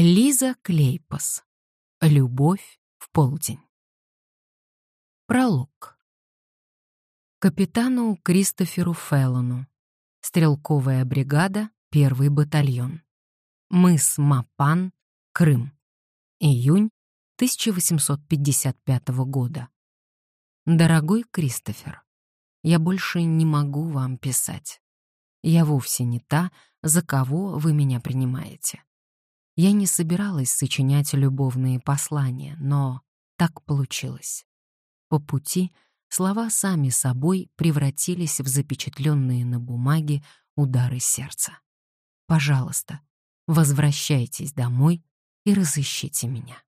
Лиза Клейпас. Любовь в полдень. Пролог. Капитану Кристоферу Феллону. Стрелковая бригада, первый батальон. Мыс Мапан, Крым. Июнь 1855 года. Дорогой Кристофер, я больше не могу вам писать. Я вовсе не та, за кого вы меня принимаете. Я не собиралась сочинять любовные послания, но так получилось. По пути слова сами собой превратились в запечатленные на бумаге удары сердца. Пожалуйста, возвращайтесь домой и разыщите меня.